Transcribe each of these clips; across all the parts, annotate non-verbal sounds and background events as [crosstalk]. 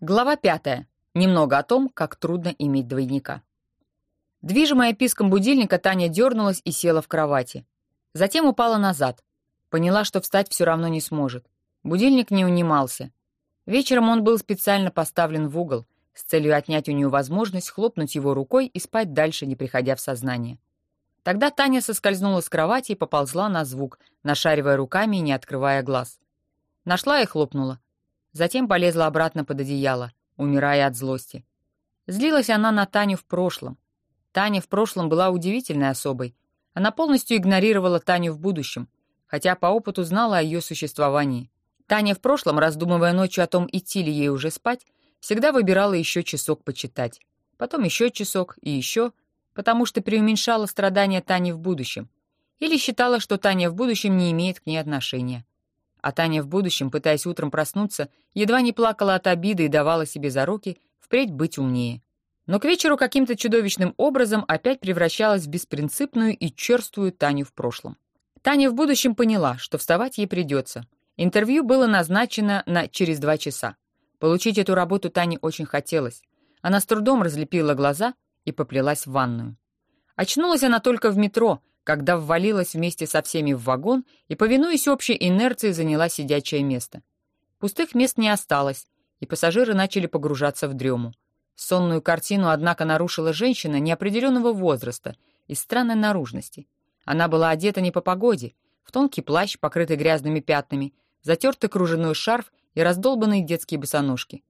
Глава пятая. Немного о том, как трудно иметь двойника. Движимая писком будильника, Таня дернулась и села в кровати. Затем упала назад. Поняла, что встать все равно не сможет. Будильник не унимался. Вечером он был специально поставлен в угол, с целью отнять у нее возможность хлопнуть его рукой и спать дальше, не приходя в сознание. Тогда Таня соскользнула с кровати и поползла на звук, нашаривая руками и не открывая глаз. Нашла и хлопнула. Затем полезла обратно под одеяло, умирая от злости. Злилась она на Таню в прошлом. Таня в прошлом была удивительной особой. Она полностью игнорировала Таню в будущем, хотя по опыту знала о ее существовании. Таня в прошлом, раздумывая ночью о том, идти ли ей уже спать, всегда выбирала еще часок почитать. Потом еще часок и еще, потому что преуменьшала страдания Тани в будущем. Или считала, что Таня в будущем не имеет к ней отношения. А Таня в будущем, пытаясь утром проснуться, едва не плакала от обиды и давала себе за руки впредь быть умнее. Но к вечеру каким-то чудовищным образом опять превращалась в беспринципную и черствую Таню в прошлом. Таня в будущем поняла, что вставать ей придется. Интервью было назначено на через два часа. Получить эту работу Тане очень хотелось. Она с трудом разлепила глаза и поплелась в ванную. Очнулась она только в метро, когда ввалилась вместе со всеми в вагон и, повинуясь общей инерции, заняла сидячее место. Пустых мест не осталось, и пассажиры начали погружаться в дрему. Сонную картину, однако, нарушила женщина неопределенного возраста и странной наружности. Она была одета не по погоде, в тонкий плащ, покрытый грязными пятнами, затертый кружевной шарф и раздолбанные детские босоножки.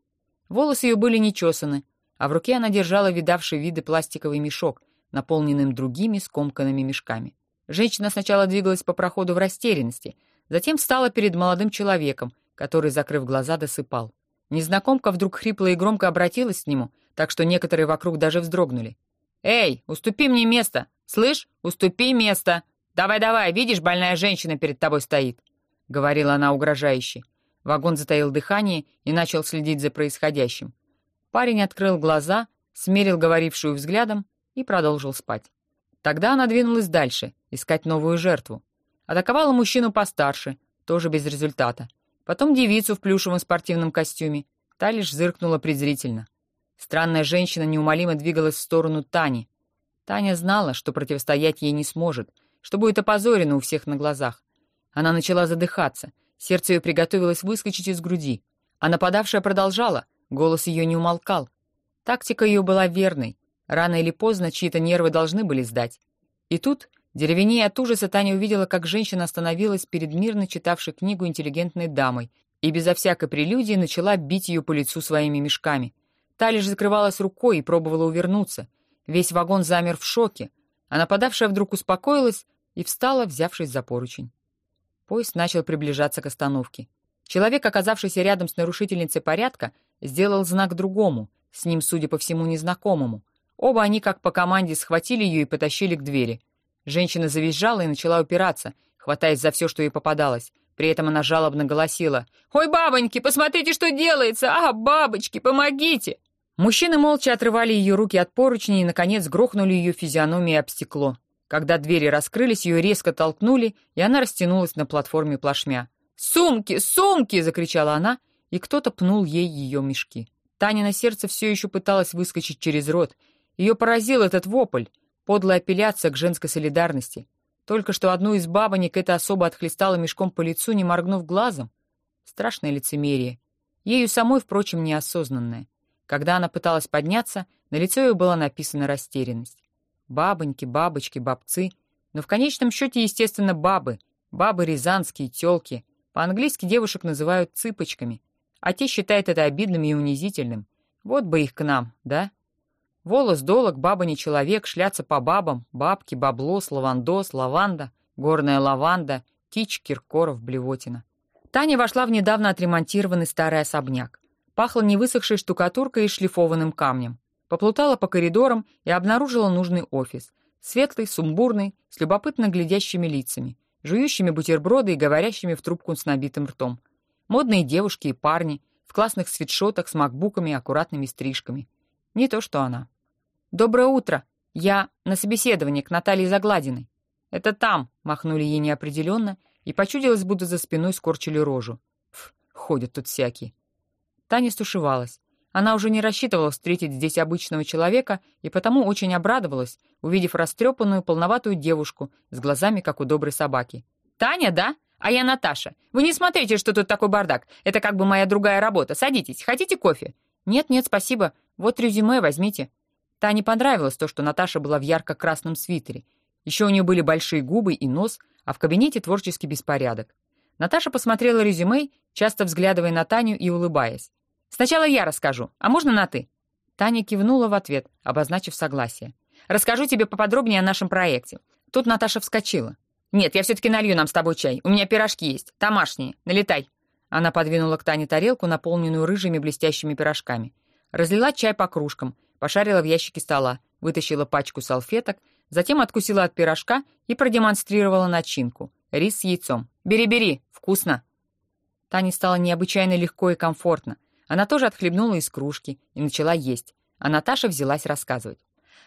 Волосы ее были нечесаны, а в руке она держала видавший виды пластиковый мешок, наполненным другими скомканными мешками. Женщина сначала двигалась по проходу в растерянности, затем встала перед молодым человеком, который, закрыв глаза, досыпал. Незнакомка вдруг хрипло и громко обратилась к нему, так что некоторые вокруг даже вздрогнули. «Эй, уступи мне место! Слышь, уступи место! Давай-давай, видишь, больная женщина перед тобой стоит!» — говорила она угрожающе. Вагон затаил дыхание и начал следить за происходящим. Парень открыл глаза, смерил говорившую взглядом и продолжил спать. Тогда она двинулась дальше, искать новую жертву. Атаковала мужчину постарше, тоже без результата. Потом девицу в плюшевом спортивном костюме. Та лишь зыркнула презрительно. Странная женщина неумолимо двигалась в сторону Тани. Таня знала, что противостоять ей не сможет, что будет опозорена у всех на глазах. Она начала задыхаться, сердце ее приготовилось выскочить из груди. А нападавшая продолжала, голос ее не умолкал. Тактика ее была верной, Рано или поздно чьи-то нервы должны были сдать. И тут, деревенея от ужаса, Таня увидела, как женщина остановилась перед мирно читавшей книгу интеллигентной дамой и безо всякой прелюдии начала бить ее по лицу своими мешками. Та лишь закрывалась рукой и пробовала увернуться. Весь вагон замер в шоке, а нападавшая вдруг успокоилась и встала, взявшись за поручень. Поезд начал приближаться к остановке. Человек, оказавшийся рядом с нарушительницей порядка, сделал знак другому, с ним, судя по всему, незнакомому. Оба они, как по команде, схватили ее и потащили к двери. Женщина завизжала и начала упираться, хватаясь за все, что ей попадалось. При этом она жалобно голосила. «Ой, бабоньки, посмотрите, что делается! А, бабочки, помогите!» Мужчины молча отрывали ее руки от поручней и, наконец, грохнули ее физиономией об стекло. Когда двери раскрылись, ее резко толкнули, и она растянулась на платформе плашмя. «Сумки! Сумки!» — закричала она, и кто-то пнул ей ее мешки. Таня на сердце все еще пыталась выскочить через рот, ее поразил этот вопль, подлая апелляция к женской солидарности. Только что одну из бабонек это особо отхлестала мешком по лицу, не моргнув глазом. Страшное лицемерие. Ею самой, впрочем, неосознанное. Когда она пыталась подняться, на лицо ее была написана растерянность. Бабоньки, бабочки, бабцы. Но в конечном счете, естественно, бабы. Бабы рязанские, тёлки. По-английски девушек называют цыпочками. А те считают это обидным и унизительным. Вот бы их к нам, да? Волос, долог, баба не человек, шляться по бабам, бабки, баблос, лавандос, лаванда, горная лаванда, кич, Киркоров, Блевотина. Таня вошла в недавно отремонтированный старый особняк. Пахло невысохшей штукатуркой и шлифованным камнем. Поплутала по коридорам и обнаружила нужный офис. Светлый, сумбурный, с любопытно глядящими лицами, жующими бутерброды и говорящими в трубку с набитым ртом. Модные девушки и парни, в классных свитшотах с макбуками и аккуратными стрижками. Не то что она. «Доброе утро! Я на собеседовании к Наталье Загладиной». «Это там!» — махнули ей неопределенно, и почудилось, будто за спиной скорчили рожу. Ф, ходят тут всякие. Таня стушевалась. Она уже не рассчитывала встретить здесь обычного человека и потому очень обрадовалась, увидев растрепанную, полноватую девушку с глазами, как у доброй собаки. «Таня, да? А я Наташа. Вы не смотрите, что тут такой бардак. Это как бы моя другая работа. Садитесь. Хотите кофе?» «Нет-нет, спасибо. Вот резюме возьмите». Тане понравилось то, что Наташа была в ярко-красном свитере. Еще у нее были большие губы и нос, а в кабинете творческий беспорядок. Наташа посмотрела резюме, часто взглядывая на Таню и улыбаясь. «Сначала я расскажу, а можно на «ты»?» Таня кивнула в ответ, обозначив согласие. «Расскажу тебе поподробнее о нашем проекте». Тут Наташа вскочила. «Нет, я все-таки налью нам с тобой чай. У меня пирожки есть, домашние. Налетай». Она подвинула к Тане тарелку, наполненную рыжими блестящими пирожками. Разлила чай по кружкам, пошарила в ящике стола, вытащила пачку салфеток, затем откусила от пирожка и продемонстрировала начинку. Рис с яйцом. «Бери, бери! Вкусно!» Тане стало необычайно легко и комфортно. Она тоже отхлебнула из кружки и начала есть, а Наташа взялась рассказывать.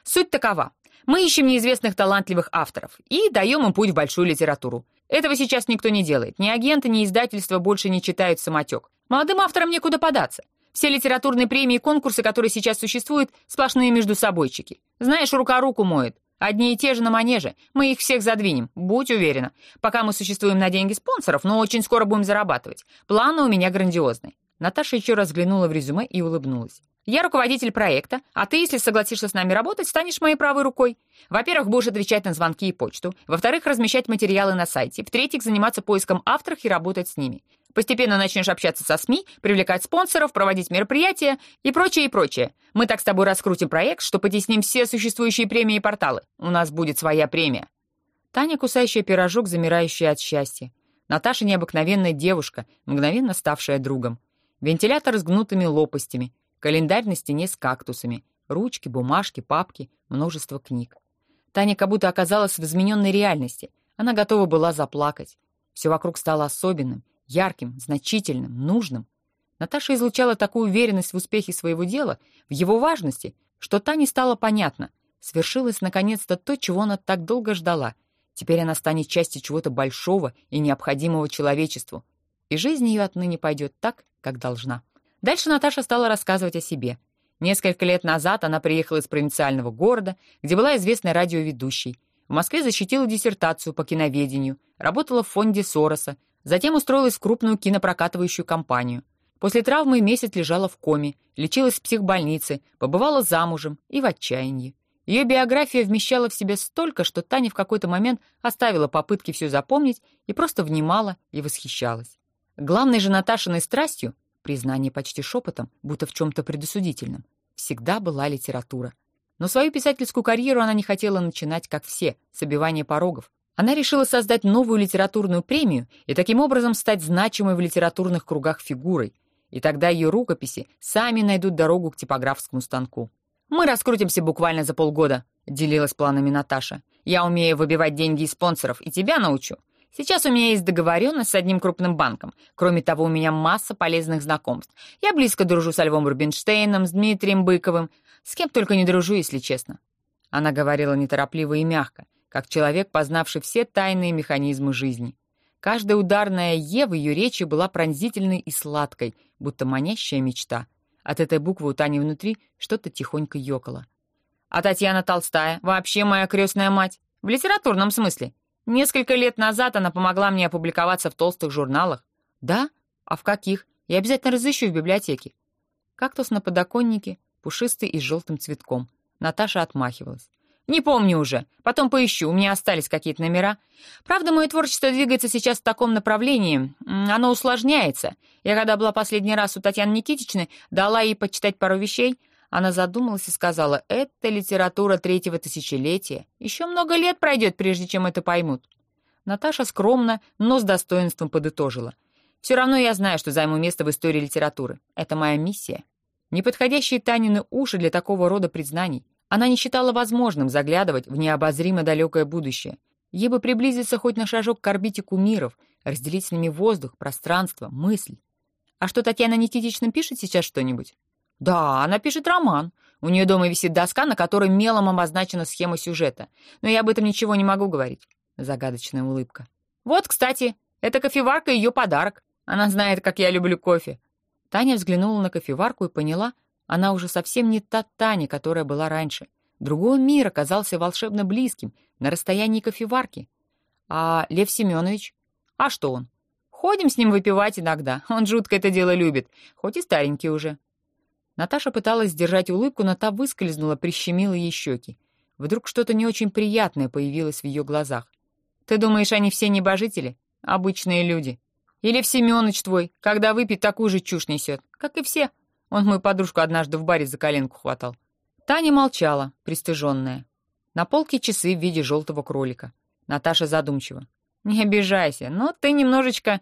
«Суть такова. Мы ищем неизвестных талантливых авторов и даем им путь в большую литературу. Этого сейчас никто не делает. Ни агенты, ни издательства больше не читают самотек. Молодым авторам некуда податься. Все литературные премии и конкурсы, которые сейчас существуют, сплошные между собойчики. Знаешь, рука руку моет. Одни и те же на манеже. Мы их всех задвинем, будь уверена. Пока мы существуем на деньги спонсоров, но очень скоро будем зарабатывать. Планы у меня грандиозные. Наташа еще раз взглянула в резюме и улыбнулась. «Я руководитель проекта, а ты, если согласишься с нами работать, станешь моей правой рукой. Во-первых, будешь отвечать на звонки и почту. Во-вторых, размещать материалы на сайте. В-третьих, заниматься поиском авторов и работать с ними. Постепенно начнешь общаться со СМИ, привлекать спонсоров, проводить мероприятия и прочее, и прочее. Мы так с тобой раскрутим проект, что потесним все существующие премии и порталы. У нас будет своя премия». Таня, кусающая пирожок, замирающая от счастья. Наташа необыкновенная девушка, мгновенно ставшая другом. Вентилятор с гнутыми лопастями, календарь на стене с кактусами, ручки, бумажки, папки, множество книг. Таня как будто оказалась в измененной реальности. Она готова была заплакать. Все вокруг стало особенным, ярким, значительным, нужным. Наташа излучала такую уверенность в успехе своего дела, в его важности, что Тане стало понятно. Свершилось наконец-то то, чего она так долго ждала. Теперь она станет частью чего-то большого и необходимого человечеству. И жизнь ее отныне пойдет так, как должна. Дальше Наташа стала рассказывать о себе. Несколько лет назад она приехала из провинциального города, где была известной радиоведущей. В Москве защитила диссертацию по киноведению, работала в фонде Сороса, затем устроилась в крупную кинопрокатывающую компанию. После травмы месяц лежала в коме, лечилась в психбольнице, побывала замужем и в отчаянии. Ее биография вмещала в себе столько, что Таня в какой-то момент оставила попытки все запомнить и просто внимала и восхищалась. Главной же Наташиной страстью признание почти шепотом, будто в чем-то предосудительном, всегда была литература. Но свою писательскую карьеру она не хотела начинать, как все, с обивания порогов. Она решила создать новую литературную премию и таким образом стать значимой в литературных кругах фигурой. И тогда ее рукописи сами найдут дорогу к типографскому станку. «Мы раскрутимся буквально за полгода», — делилась планами Наташа. «Я умею выбивать деньги из спонсоров, и тебя научу. Сейчас у меня есть договоренность с одним крупным банком. Кроме того, у меня масса полезных знакомств. Я близко дружу со Львом Рубинштейном, с Дмитрием Быковым. С кем только не дружу, если честно». Она говорила неторопливо и мягко, как человек, познавший все тайные механизмы жизни. Каждая ударная «е» в ее речи была пронзительной и сладкой, будто манящая мечта. От этой буквы у Тани внутри что-то тихонько ёкало. «А Татьяна Толстая вообще моя крестная мать? В литературном смысле?» Несколько лет назад она помогла мне опубликоваться в толстых журналах. Да? А в каких? Я обязательно разыщу в библиотеке. Кактус на подоконнике, пушистый и с желтым цветком. Наташа отмахивалась. «Не помню уже. Потом поищу. У меня остались какие-то номера. Правда, мое творчество двигается сейчас в таком направлении. Оно усложняется. Я, когда была последний раз у Татьяны Никитичны, дала ей почитать пару вещей — она задумалась и сказала, «Это литература третьего тысячелетия. Еще много лет пройдет, прежде чем это поймут». Наташа скромно, но с достоинством подытожила. «Все равно я знаю, что займу место в истории литературы. Это моя миссия». Неподходящие Танины уши для такого рода признаний. Она не считала возможным заглядывать в необозримо далекое будущее. Ей бы приблизиться хоть на шажок к орбите кумиров, разделить с ними воздух, пространство, мысль. А что Татьяна Никитична пишет сейчас что-нибудь? «Да, она пишет роман. У нее дома висит доска, на которой мелом обозначена схема сюжета. Но я об этом ничего не могу говорить». Загадочная улыбка. «Вот, кстати, эта кофеварка — ее подарок. Она знает, как я люблю кофе». Таня взглянула на кофеварку и поняла, Она уже совсем не та Таня, которая была раньше. Другой мир оказался волшебно близким, на расстоянии кофеварки. А Лев Семенович? А что он? Ходим с ним выпивать иногда. Он жутко это дело любит, хоть и старенький уже. Наташа пыталась сдержать улыбку, но та выскользнула, прищемила ей щеки. Вдруг что-то не очень приятное появилось в ее глазах. «Ты думаешь, они все небожители? Обычные люди. Или в твой, когда выпьет, такую же чушь несет, как и все. Он мою подружку однажды в баре за коленку хватал». Таня молчала, пристыженная. На полке часы в виде желтого кролика. Наташа задумчиво. «Не обижайся, но ты немножечко,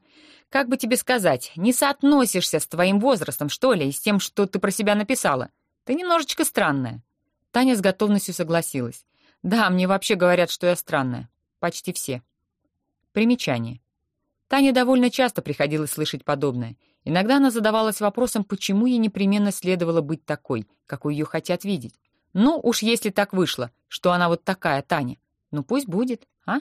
как бы тебе сказать, не соотносишься с твоим возрастом, что ли, и с тем, что ты про себя написала. Ты немножечко странная». Таня с готовностью согласилась. «Да, мне вообще говорят, что я странная. Почти все». Примечание. Таня довольно часто приходилось слышать подобное. Иногда она задавалась вопросом, почему ей непременно следовало быть такой, какой ее хотят видеть. Ну, уж если так вышло, что она вот такая, Таня, ну пусть будет, а?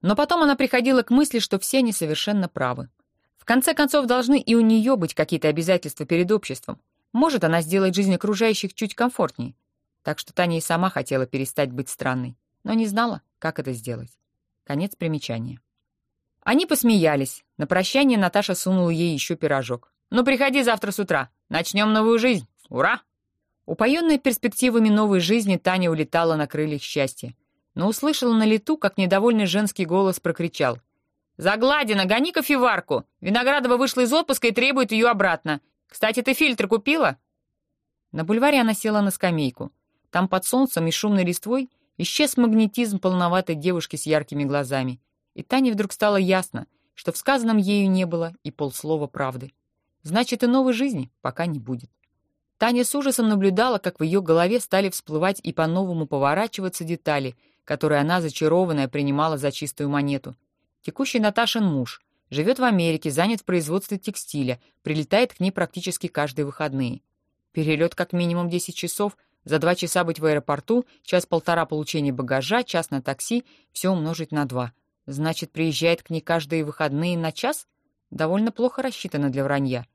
Но потом она приходила к мысли, что все они совершенно правы. В конце концов, должны и у нее быть какие-то обязательства перед обществом. Может, она сделает жизнь окружающих чуть комфортнее. Так что Таня и сама хотела перестать быть странной, но не знала, как это сделать. Конец примечания. Они посмеялись. На прощание Наташа сунула ей еще пирожок. «Ну, приходи завтра с утра. Начнем новую жизнь. Ура!» Упоенная перспективами новой жизни, Таня улетала на крыльях счастья. Но услышала на лету, как недовольный женский голос прокричал. «Загладина, гони кофеварку! Виноградова вышла из отпуска и требует ее обратно. Кстати, ты фильтр купила?» На бульваре она села на скамейку. Там под солнцем и шумной листвой исчез магнетизм полноватой девушки с яркими глазами. И Тане вдруг стало ясно, что в сказанном ею не было и полслова правды. Значит, и новой жизни пока не будет. Таня с ужасом наблюдала, как в ее голове стали всплывать и по-новому поворачиваться детали, которые она, зачарованная, принимала за чистую монету. Текущий Наташин муж живет в Америке, занят в производстве текстиля, прилетает к ней практически каждые выходные. Перелет как минимум 10 часов — за два часа быть в аэропорту, час-полтора получения багажа, час на такси, все умножить на два. Значит, приезжает к ней каждые выходные на час? Довольно плохо рассчитано для вранья.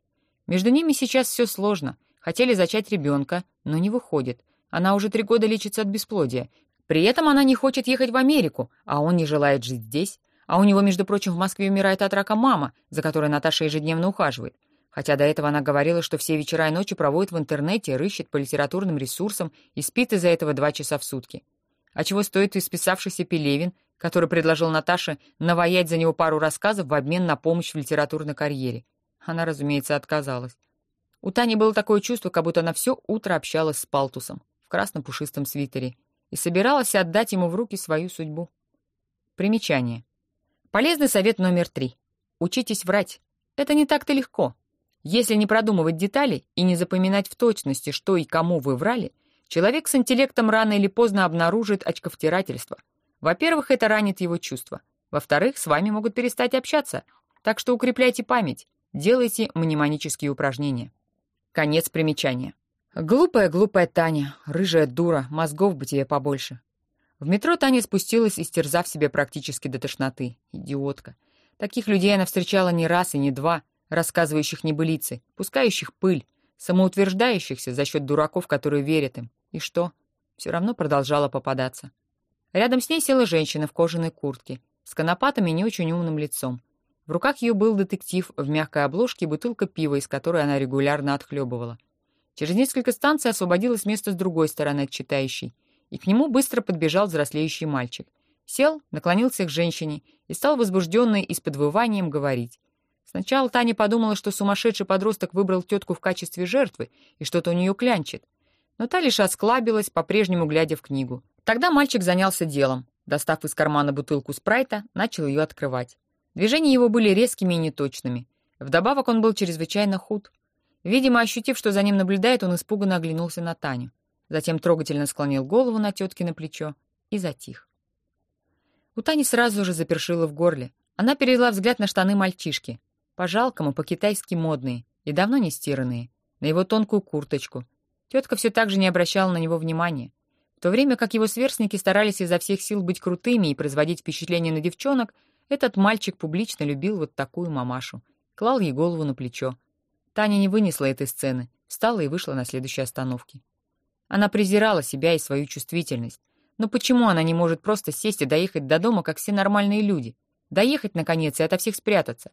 Между ними сейчас все сложно. Хотели зачать ребенка, но не выходит. Она уже три года лечится от бесплодия. При этом она не хочет ехать в Америку, а он не желает жить здесь. А у него, между прочим, в Москве умирает от рака мама, за которой Наташа ежедневно ухаживает. Хотя до этого она говорила, что все вечера и ночи проводит в интернете, рыщет по литературным ресурсам и спит из-за этого два часа в сутки. А чего стоит исписавшийся Пелевин, который предложил Наташе наваять за него пару рассказов в обмен на помощь в литературной карьере? Она, разумеется, отказалась. У Тани было такое чувство, как будто она все утро общалась с Палтусом в красном пушистом свитере и собиралась отдать ему в руки свою судьбу. Примечание. Полезный совет номер три. Учитесь врать. Это не так-то легко. Если не продумывать детали и не запоминать в точности, что и кому вы врали, человек с интеллектом рано или поздно обнаружит очковтирательство. Во-первых, это ранит его чувства. Во-вторых, с вами могут перестать общаться. Так что укрепляйте память, делайте мнемонические упражнения. Конец примечания. Глупая-глупая Таня, рыжая дура, мозгов бы тебе побольше. В метро Таня спустилась, истерзав себе практически до тошноты. Идиотка. Таких людей она встречала не раз и не два — рассказывающих небылицы, пускающих пыль, самоутверждающихся за счет дураков, которые верят им. И что? Все равно продолжала попадаться. Рядом с ней села женщина в кожаной куртке, с конопатым и не очень умным лицом. В руках ее был детектив в мягкой обложке и бутылка пива, из которой она регулярно отхлебывала. Через несколько станций освободилось место с другой стороны от читающей, и к нему быстро подбежал взрослеющий мальчик. Сел, наклонился к женщине и стал возбужденный и с подвыванием говорить. Сначала Таня подумала, что сумасшедший подросток выбрал тетку в качестве жертвы и что-то у нее клянчит. Но та лишь осклабилась, по-прежнему глядя в книгу. Тогда мальчик занялся делом. Достав из кармана бутылку спрайта, начал ее открывать. Движения его были резкими и неточными. Вдобавок он был чрезвычайно худ. Видимо, ощутив, что за ним наблюдает, он испуганно оглянулся на Таню. Затем трогательно склонил голову на теткино плечо и затих. У Тани сразу же запершило в горле. Она перевела взгляд на штаны мальчишки. По-жалкому, по-китайски модные и давно не стиранные, на его тонкую курточку. Тетка все так же не обращала на него внимания. В то время как его сверстники старались изо всех сил быть крутыми и производить впечатление на девчонок, этот мальчик публично любил вот такую мамашу. Клал ей голову на плечо. Таня не вынесла этой сцены. встала и вышла на следующей остановке. Она презирала себя и свою чувствительность. Но почему она не может просто сесть и доехать до дома, как все нормальные люди? Доехать, наконец, и ото всех спрятаться?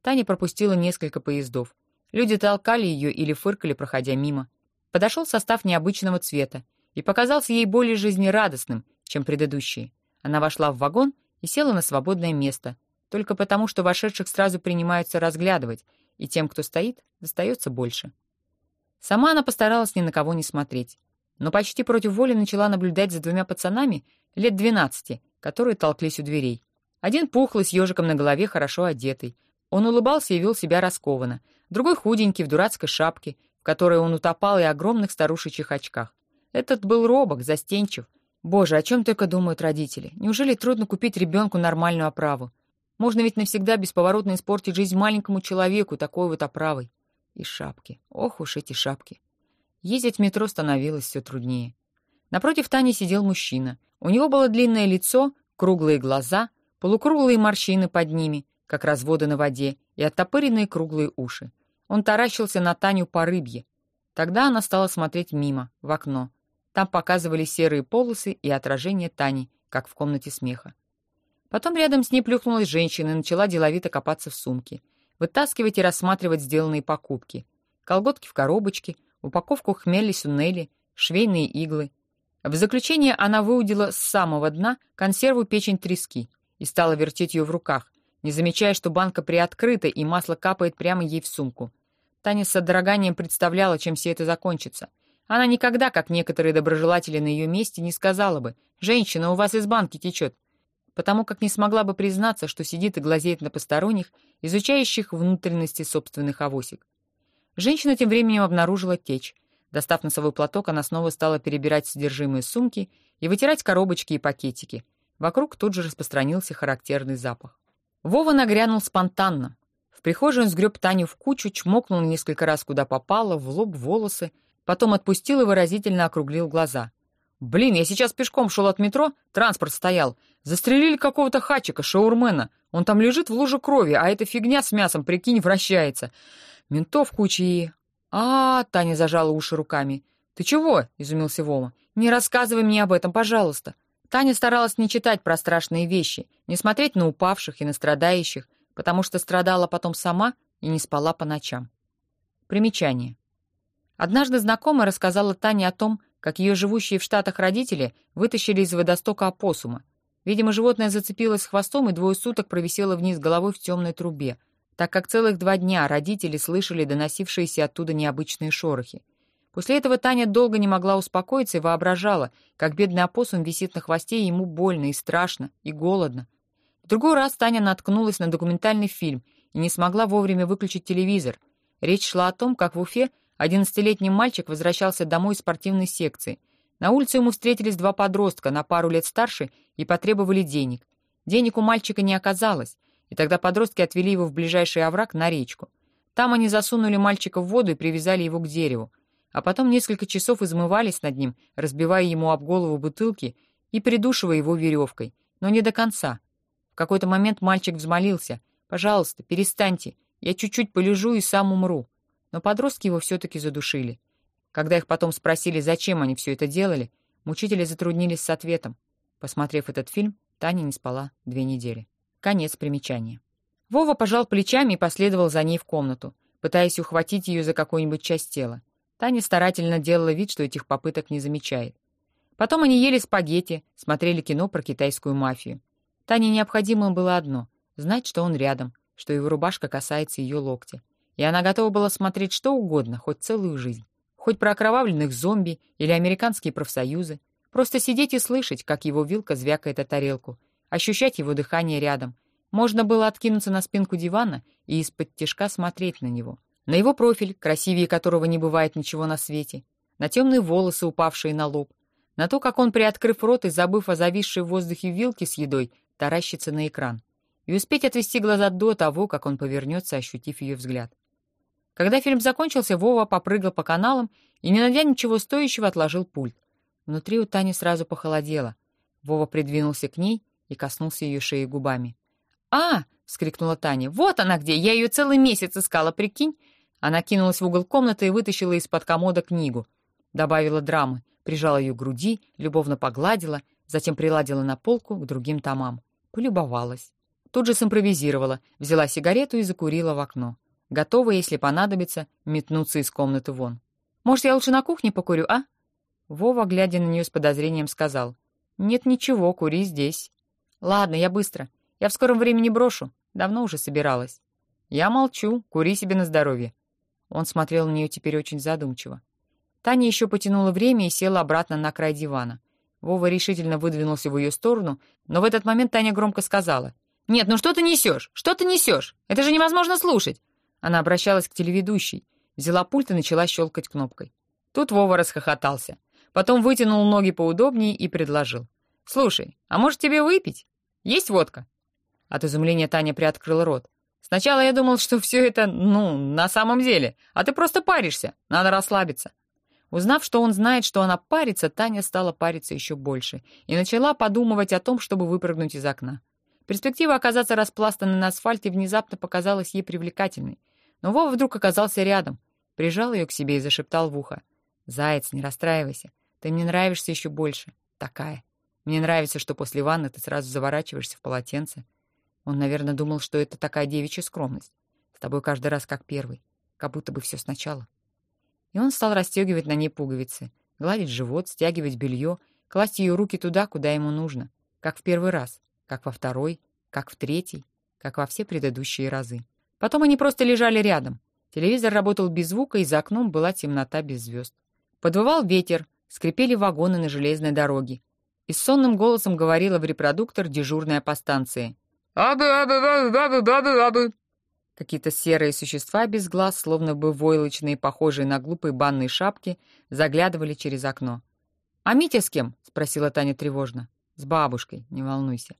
Таня пропустила несколько поездов. Люди толкали ее или фыркали, проходя мимо. Подошел состав необычного цвета и показался ей более жизнерадостным, чем предыдущие. Она вошла в вагон и села на свободное место, только потому, что вошедших сразу принимаются разглядывать, и тем, кто стоит, достается больше. Сама она постаралась ни на кого не смотреть, но почти против воли начала наблюдать за двумя пацанами лет двенадцати, которые толклись у дверей. Один пухлый, с ежиком на голове, хорошо одетый. Он улыбался и вел себя раскованно. Другой худенький, в дурацкой шапке, в которой он утопал и огромных старушечьих очках. Этот был робок, застенчив. Боже, о чем только думают родители. Неужели трудно купить ребенку нормальную оправу? Можно ведь навсегда бесповоротно испортить жизнь маленькому человеку такой вот оправой. И шапки. Ох уж эти шапки. Ездить в метро становилось все труднее. Напротив Тани сидел мужчина. У него было длинное лицо, круглые глаза, полукруглые морщины под ними, как разводы на воде, и оттопыренные круглые уши. Он таращился на Таню по рыбье. Тогда она стала смотреть мимо, в окно. Там показывали серые полосы и отражение Тани, как в комнате смеха. Потом рядом с ней плюхнулась женщина и начала деловито копаться в сумке, вытаскивать и рассматривать сделанные покупки. Колготки в коробочке, упаковку хмели-сунели, швейные иглы. В заключение она выудила с самого дна консерву печень трески и стала вертеть ее в руках, не замечая, что банка приоткрыта и масло капает прямо ей в сумку. Таня с содроганием представляла, чем все это закончится. Она никогда, как некоторые доброжелатели на ее месте, не сказала бы «Женщина, у вас из банки течет», потому как не смогла бы признаться, что сидит и глазеет на посторонних, изучающих внутренности собственных авосик. Женщина тем временем обнаружила течь. Достав носовой платок, она снова стала перебирать содержимое сумки и вытирать коробочки и пакетики. Вокруг тут же распространился характерный запах. Вова нагрянул спонтанно. В прихожей он сгреб Таню в кучу, чмокнул несколько раз куда попало, в лоб, волосы, потом отпустил и выразительно округлил глаза. «Блин, я сейчас пешком шел от метро, транспорт стоял. Застрелили какого-то хачика, шаурмена. Он там лежит в луже крови, а эта фигня с мясом, прикинь, вращается. Ментов куча и...» «А, -а, -а Таня зажала уши руками. «Ты чего?» — изумился Вова. «Не рассказывай мне об этом, пожалуйста». Таня старалась не читать про страшные вещи, не смотреть на упавших и на страдающих, потому что страдала потом сама и не спала по ночам. Примечание. Однажды знакомая рассказала Тане о том, как ее живущие в Штатах родители вытащили из водостока опоссума. Видимо, животное зацепилось хвостом и двое суток провисело вниз головой в темной трубе, так как целых два дня родители слышали доносившиеся оттуда необычные шорохи. После этого Таня долго не могла успокоиться и воображала, как бедный опоссум висит на хвосте, и ему больно и страшно, и голодно. Другой раз Таня наткнулась на документальный фильм и не смогла вовремя выключить телевизор. Речь шла о том, как в Уфе одиннадцатилетний мальчик возвращался домой из спортивной секции. На улице ему встретились два подростка, на пару лет старше, и потребовали денег. Денег у мальчика не оказалось, и тогда подростки отвели его в ближайший овраг на речку. Там они засунули мальчика в воду и привязали его к дереву а потом несколько часов измывались над ним, разбивая ему об голову бутылки и придушивая его веревкой, но не до конца. Какой-то момент мальчик взмолился «Пожалуйста, перестаньте, я чуть-чуть полежу и сам умру». Но подростки его все-таки задушили. Когда их потом спросили, зачем они все это делали, мучители затруднились с ответом. Посмотрев этот фильм, Таня не спала две недели. Конец примечания. Вова пожал плечами и последовал за ней в комнату, пытаясь ухватить ее за какую-нибудь часть тела. Таня старательно делала вид, что этих попыток не замечает. Потом они ели спагетти, смотрели кино про китайскую мафию. Тане необходимо было одно — знать, что он рядом, что его рубашка касается ее локтя. И она готова была смотреть что угодно, хоть целую жизнь. Хоть про окровавленных зомби или американские профсоюзы. Просто сидеть и слышать, как его вилка звякает о тарелку, ощущать его дыхание рядом. Можно было откинуться на спинку дивана и из-под тишка смотреть на него — на его профиль, красивее которого не бывает ничего на свете, на темные волосы, упавшие на лоб, на то, как он, приоткрыв рот и забыв о зависшей в воздухе вилке с едой, таращится на экран, и успеть отвести глаза до того, как он повернется, ощутив ее взгляд. Когда фильм закончился, Вова попрыгал по каналам и, не найдя ничего стоящего, отложил пульт. Внутри у Тани сразу похолодело. Вова придвинулся к ней и коснулся ее шеи губами. «А!» — вскрикнула Таня. «Вот она где! Я ее целый месяц искала, прикинь! Она кинулась в угол комнаты и вытащила из-под комода книгу. Добавила драмы, прижала ее к груди, любовно погладила, затем приладила на полку к другим томам. Полюбовалась. Тут же симпровизировала, взяла сигарету и закурила в окно. Готова, если понадобится, метнуться из комнаты вон. «Может, я лучше на кухне покурю, а?» Вова, глядя на нее с подозрением, сказал. «Нет ничего, кури здесь». «Ладно, я быстро. Я в скором времени брошу. Давно уже собиралась». «Я молчу. Кури себе на здоровье». Он смотрел на нее теперь очень задумчиво. Таня еще потянула время и села обратно на край дивана. Вова решительно выдвинулся в ее сторону, но в этот момент Таня громко сказала. «Нет, ну что ты несешь? Что ты несешь? Это же невозможно слушать!» Она обращалась к телеведущей, взяла пульт и начала щелкать кнопкой. Тут Вова расхохотался. Потом вытянул ноги поудобнее и предложил. «Слушай, а может тебе выпить? Есть водка?» От изумления Таня приоткрыла рот. «Сначала я думал, что все это, ну, на самом деле, а ты просто паришься, надо расслабиться». Узнав, что он знает, что она парится, Таня стала париться еще больше и начала подумывать о том, чтобы выпрыгнуть из окна. Перспектива оказаться распластанной на асфальте внезапно показалась ей привлекательной. Но Вова вдруг оказался рядом, прижал ее к себе и зашептал в ухо. «Заяц, не расстраивайся. Ты мне нравишься еще больше. Такая. Мне нравится, что после ванны ты сразу заворачиваешься в полотенце. Он, наверное, думал, что это такая девичья скромность. С тобой каждый раз как первый. Как будто бы все сначала. И он стал расстегивать на ней пуговицы, гладить живот, стягивать белье, класть ее руки туда, куда ему нужно, как в первый раз, как во второй, как в третий, как во все предыдущие разы. Потом они просто лежали рядом. Телевизор работал без звука, и за окном была темнота без звезд. Подвывал ветер, скрипели вагоны на железной дороге. И сонным голосом говорила в репродуктор дежурная по станции. «Абы-абы-абы-абы-абы-абы!» Какие-то серые существа без глаз, словно бы войлочные, похожие на глупые банные шапки, заглядывали через окно. «А Митя с кем?» — спросила Таня тревожно. «С бабушкой, не волнуйся».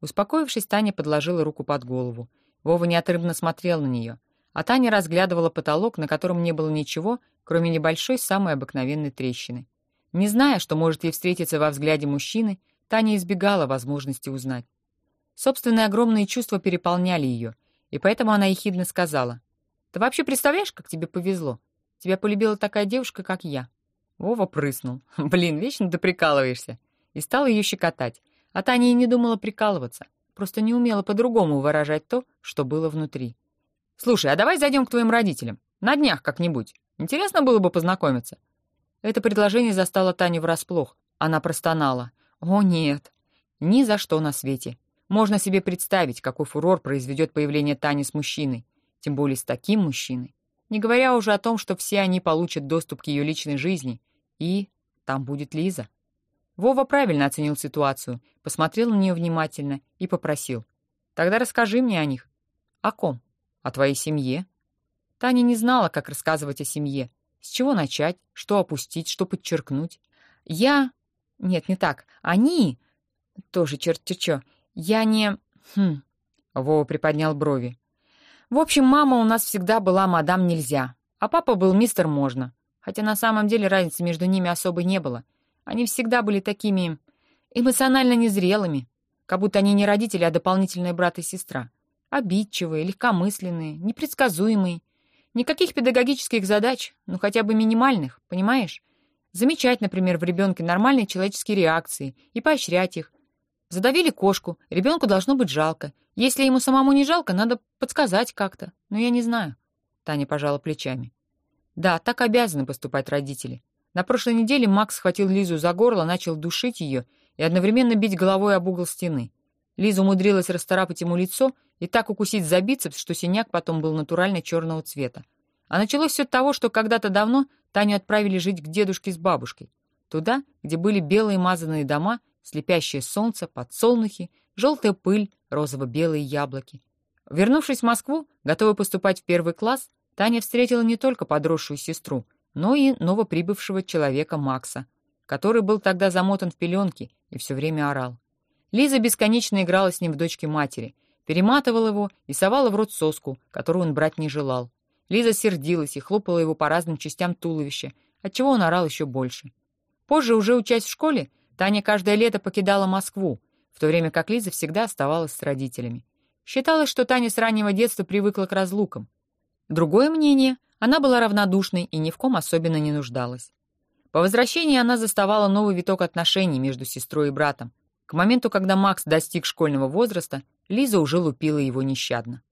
Успокоившись, Таня подложила руку под голову. Вова неотрывно смотрел на нее, а Таня разглядывала потолок, на котором не было ничего, кроме небольшой, самой обыкновенной трещины. Не зная, что может ей встретиться во взгляде мужчины, Таня избегала возможности узнать. Собственные огромные чувства переполняли ее — и поэтому она ехидно сказала. «Ты вообще представляешь, как тебе повезло? Тебя полюбила такая девушка, как я». Вова прыснул. [laughs] «Блин, вечно ты прикалываешься». И стал ее щекотать. А Таня и не думала прикалываться. Просто не умела по-другому выражать то, что было внутри. «Слушай, а давай зайдем к твоим родителям. На днях как-нибудь. Интересно было бы познакомиться». Это предложение застало Таню врасплох. Она простонала. «О, нет. Ни за что на свете. Можно себе представить, какой фурор произведет появление Тани с мужчиной, тем более с таким мужчиной. Не говоря уже о том, что все они получат доступ к ее личной жизни, и там будет Лиза. Вова правильно оценил ситуацию, посмотрел на нее внимательно и попросил. «Тогда расскажи мне о них». «О ком?» «О твоей семье». Таня не знала, как рассказывать о семье. С чего начать, что опустить, что подчеркнуть. «Я...» «Нет, не так. Они...» «Тоже черт-чё. «Я не...» «Хм...» — Вова приподнял брови. «В общем, мама у нас всегда была мадам нельзя, а папа был мистер можно. Хотя на самом деле разницы между ними особой не было. Они всегда были такими эмоционально незрелыми, как будто они не родители, а дополнительные брат и сестра. Обидчивые, легкомысленные, непредсказуемые. Никаких педагогических задач, ну хотя бы минимальных, понимаешь? Замечать, например, в ребенке нормальные человеческие реакции и поощрять их, Задавили кошку, ребенку должно быть жалко. Если ему самому не жалко, надо подсказать как-то. Но я не знаю. Таня пожала плечами. Да, так обязаны поступать родители. На прошлой неделе Макс схватил Лизу за горло, начал душить ее и одновременно бить головой об угол стены. Лиза умудрилась расторапать ему лицо и так укусить за бицепс, что синяк потом был натурально черного цвета. А началось все от того, что когда-то давно Таню отправили жить к дедушке с бабушкой. Туда, где были белые мазанные дома слепящее солнце, подсолнухи, желтая пыль, розово-белые яблоки. Вернувшись в Москву, готовая поступать в первый класс, Таня встретила не только подросшую сестру, но и новоприбывшего человека Макса, который был тогда замотан в пеленки и все время орал. Лиза бесконечно играла с ним в дочке матери, перематывала его и совала в рот соску, которую он брать не желал. Лиза сердилась и хлопала его по разным частям туловища, отчего он орал еще больше. Позже, уже учась в школе, Таня каждое лето покидала Москву, в то время как Лиза всегда оставалась с родителями. Считалось, что Таня с раннего детства привыкла к разлукам. Другое мнение, она была равнодушной и ни в ком особенно не нуждалась. По возвращении она заставала новый виток отношений между сестрой и братом. К моменту, когда Макс достиг школьного возраста, Лиза уже лупила его нещадно.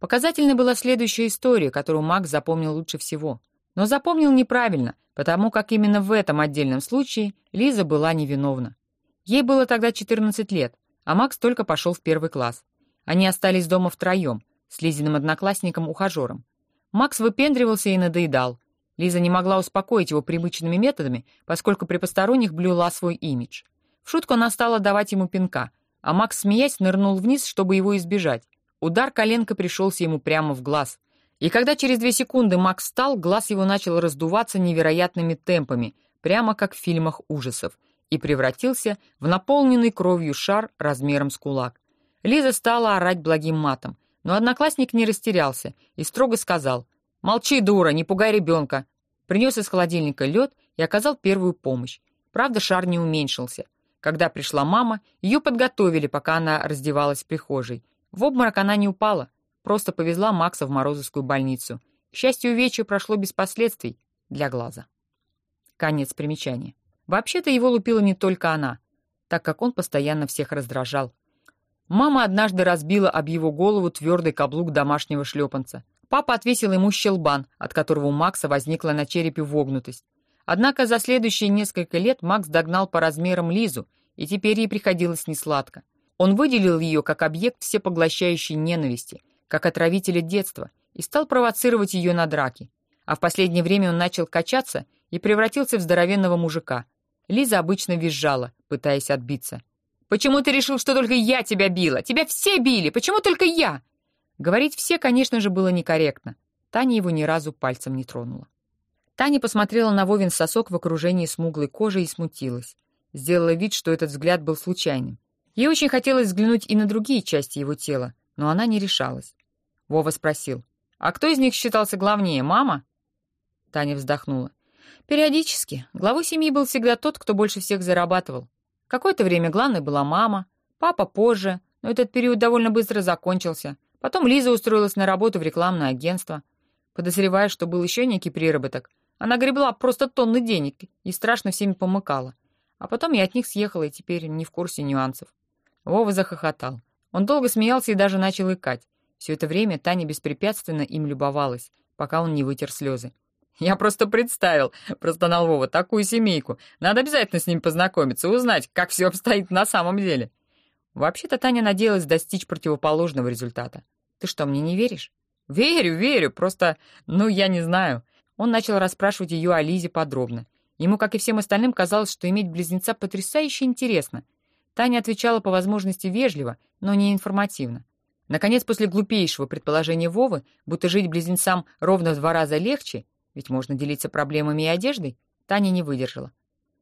Показательной была следующая история, которую Макс запомнил лучше всего. Но запомнил неправильно, потому как именно в этом отдельном случае Лиза была невиновна. Ей было тогда 14 лет, а Макс только пошел в первый класс. Они остались дома втроем, с Лизиным одноклассником-ухажером. Макс выпендривался и надоедал. Лиза не могла успокоить его привычными методами, поскольку при посторонних блюла свой имидж. В шутку она стала давать ему пинка, а Макс, смеясь, нырнул вниз, чтобы его избежать. Удар коленка пришелся ему прямо в глаз. И когда через две секунды Макс встал, глаз его начал раздуваться невероятными темпами, прямо как в фильмах ужасов, и превратился в наполненный кровью шар размером с кулак. Лиза стала орать благим матом, но одноклассник не растерялся и строго сказал «Молчи, дура, не пугай ребенка». Принес из холодильника лед и оказал первую помощь. Правда, шар не уменьшился. Когда пришла мама, ее подготовили, пока она раздевалась в прихожей. В обморок она не упала, просто повезла Макса в Морозовскую больницу. К счастью, увечье прошло без последствий для глаза. Конец примечания. Вообще-то его лупила не только она, так как он постоянно всех раздражал. Мама однажды разбила об его голову твердый каблук домашнего шлепанца. Папа отвесил ему щелбан, от которого у Макса возникла на черепе вогнутость. Однако за следующие несколько лет Макс догнал по размерам Лизу, и теперь ей приходилось несладко. Он выделил ее как объект всепоглощающей ненависти, как отравителя детства, и стал провоцировать ее на драки. А в последнее время он начал качаться и превратился в здоровенного мужика. Лиза обычно визжала, пытаясь отбиться. Почему ты решил, что только я тебя била? Тебя все били! Почему только я?» Говорить «все», конечно же, было некорректно. Таня его ни разу пальцем не тронула. Таня посмотрела на Вовин сосок в окружении смуглой кожи и смутилась. Сделала вид, что этот взгляд был случайным. Ей очень хотелось взглянуть и на другие части его тела, но она не решалась. Вова спросил, «А кто из них считался главнее, мама?» Таня вздохнула. «Периодически. Главой семьи был всегда тот, кто больше всех зарабатывал. Какое-то время главной была мама, папа позже, но этот период довольно быстро закончился. Потом Лиза устроилась на работу в рекламное агентство. Подозревая, что был еще некий приработок, она гребла просто тонны денег и страшно всеми помыкала. А потом я от них съехала и теперь не в курсе нюансов. Вова захохотал. Он долго смеялся и даже начал икать. Все это время Таня беспрепятственно им любовалась, пока он не вытер слезы. «Я просто представил», — простонал Вова, — «такую семейку. Надо обязательно с ним познакомиться, узнать, как все обстоит на самом деле». Вообще-то Таня надеялась достичь противоположного результата. «Ты что, мне не веришь?» «Верю, верю, просто, ну, я не знаю». Он начал расспрашивать ее о Лизе подробно. Ему, как и всем остальным, казалось, что иметь близнеца потрясающе интересно. Таня отвечала по возможности вежливо, но не информативно. Наконец, после глупейшего предположения Вовы, будто жить близнецам ровно в два раза легче, ведь можно делиться проблемами и одеждой. Таня не выдержала.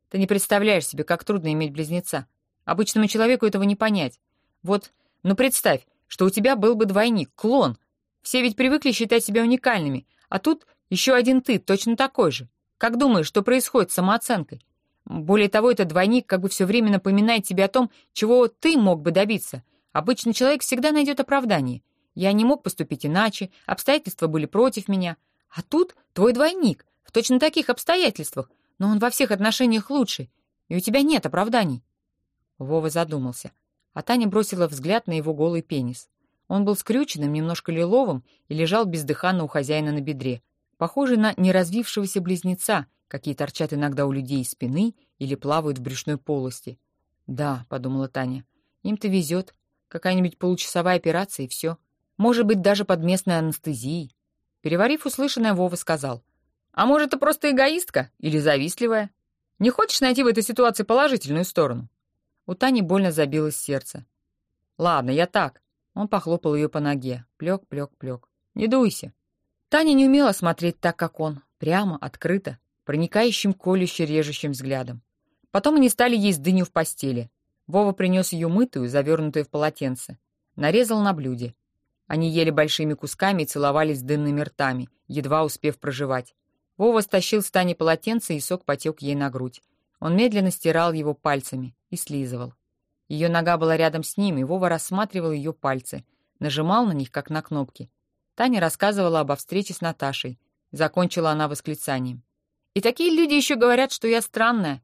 Ты не представляешь себе, как трудно иметь близнеца. Обычному человеку этого не понять. Вот, ну представь, что у тебя был бы двойник, клон. Все ведь привыкли считать себя уникальными, а тут еще один ты, точно такой же. Как думаешь, что происходит с самооценкой? Более того, этот двойник как бы все время напоминает тебе о том, чего ты мог бы добиться. Обычный человек всегда найдет оправдание. Я не мог поступить иначе, обстоятельства были против меня — а тут твой двойник, в точно таких обстоятельствах, но он во всех отношениях лучший, и у тебя нет оправданий». Вова задумался, а Таня бросила взгляд на его голый пенис. Он был скрюченным, немножко лиловым и лежал бездыханно у хозяина на бедре, похожий на неразвившегося близнеца, какие торчат иногда у людей из спины или плавают в брюшной полости. «Да», — подумала Таня, — «им-то везет. Какая-нибудь получасовая операция, и все. Может быть, даже под местной анестезией. Переварив услышанное, Вова сказал. «А может, ты просто эгоистка или завистливая? Не хочешь найти в этой ситуации положительную сторону?» У Тани больно забилось сердце. «Ладно, я так». Он похлопал ее по ноге. Плек, плек, плек. «Не дуйся». Таня не умела смотреть так, как он. Прямо, открыто, проникающим колюще режущим взглядом. Потом они стали есть дыню в постели. Вова принес ее мытую, завернутую в полотенце. Нарезал на блюде. Они ели большими кусками и целовались дынными ртами, едва успев проживать. Вова стащил с Тани полотенце, и сок потек ей на грудь. Он медленно стирал его пальцами и слизывал. Ее нога была рядом с ним, и Вова рассматривал ее пальцы, нажимал на них, как на кнопки. Таня рассказывала об встрече с Наташей. Закончила она восклицанием. «И такие люди еще говорят, что я странная».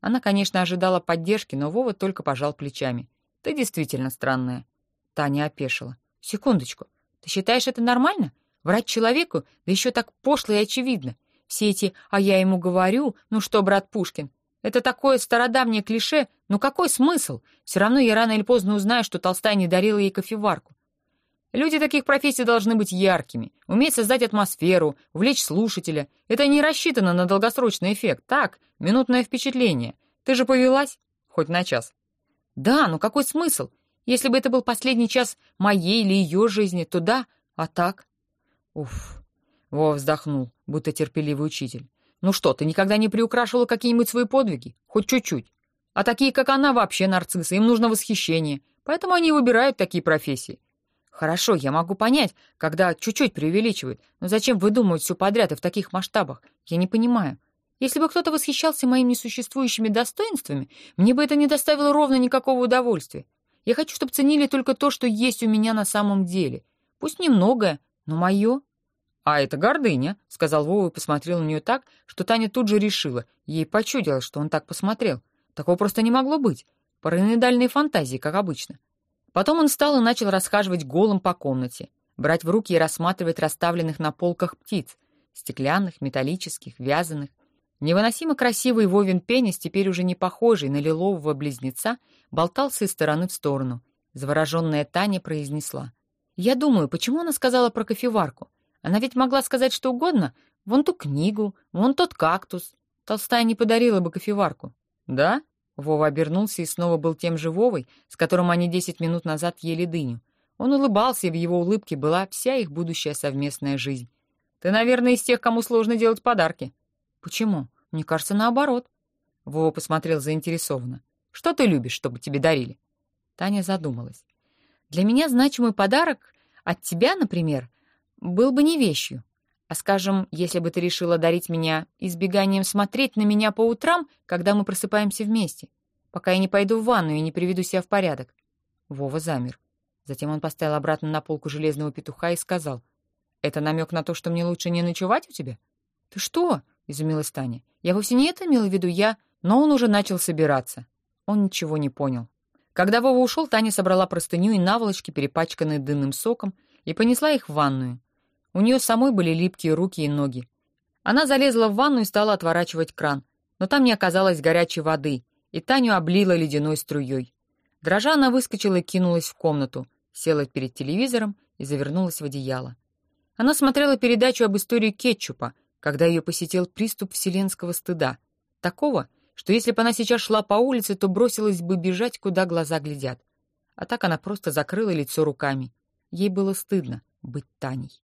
Она, конечно, ожидала поддержки, но Вова только пожал плечами. «Ты действительно странная». Таня опешила. «Секундочку. Ты считаешь это нормально? Врать человеку? Да еще так пошло и очевидно. Все эти «а я ему говорю», ну что, брат Пушкин, это такое стародавнее клише, но какой смысл? Все равно я рано или поздно узнаю, что Толстая не дарила ей кофеварку. Люди таких профессий должны быть яркими, уметь создать атмосферу, увлечь слушателя. Это не рассчитано на долгосрочный эффект. Так, минутное впечатление. Ты же повелась? Хоть на час. Да, но какой смысл? Если бы это был последний час моей или ее жизни, то да, а так? Уф. Вова вздохнул, будто терпеливый учитель. Ну что, ты никогда не приукрашивала какие-нибудь свои подвиги? Хоть чуть-чуть. А такие, как она, вообще нарциссы, им нужно восхищение. Поэтому они выбирают такие профессии. Хорошо, я могу понять, когда чуть-чуть преувеличивают, но зачем выдумывать все подряд и в таких масштабах? Я не понимаю. Если бы кто-то восхищался моими несуществующими достоинствами, мне бы это не доставило ровно никакого удовольствия. Я хочу, чтобы ценили только то, что есть у меня на самом деле. Пусть немногое, но мое. «А это гордыня», — сказал Вова и посмотрел на нее так, что Таня тут же решила. Ей почудилось, что он так посмотрел. Такого просто не могло быть. Параноидальные фантазии, как обычно. Потом он встал и начал расхаживать голым по комнате, брать в руки и рассматривать расставленных на полках птиц. Стеклянных, металлических, вязаных. Невыносимо красивый Вовин пенис, теперь уже не похожий на лилового близнеца, болтался из стороны в сторону. Завороженная Таня произнесла. «Я думаю, почему она сказала про кофеварку? Она ведь могла сказать что угодно. Вон ту книгу, вон тот кактус. Толстая не подарила бы кофеварку. Да? Вова обернулся и снова был тем же Вовой, с которым они десять минут назад ели дыню. Он улыбался, и в его улыбке была вся их будущая совместная жизнь. «Ты, наверное, из тех, кому сложно делать подарки». «Почему? Мне кажется, наоборот». Вова посмотрел заинтересованно. «Что ты любишь, чтобы тебе дарили?» Таня задумалась. «Для меня значимый подарок от тебя, например, был бы не вещью. А скажем, если бы ты решила дарить меня избеганием смотреть на меня по утрам, когда мы просыпаемся вместе, пока я не пойду в ванну и не приведу себя в порядок. Вова замер. Затем он поставил обратно на полку железного петуха и сказал, «Это намек на то, что мне лучше не ночевать у тебя?» «Ты что?» — изумилась Таня. «Я вовсе не это имела в виду, я...» Но он уже начал собираться. Он ничего не понял. Когда Вова ушел, Таня собрала простыню и наволочки, перепачканные дынным соком, и понесла их в ванную. У нее самой были липкие руки и ноги. Она залезла в ванну и стала отворачивать кран, но там не оказалось горячей воды, и Таню облила ледяной струей. Дрожа она выскочила и кинулась в комнату, села перед телевизором и завернулась в одеяло. Она смотрела передачу об истории кетчупа, когда ее посетил приступ вселенского стыда. Такого, что если бы она сейчас шла по улице, то бросилась бы бежать, куда глаза глядят. А так она просто закрыла лицо руками. Ей было стыдно быть Таней.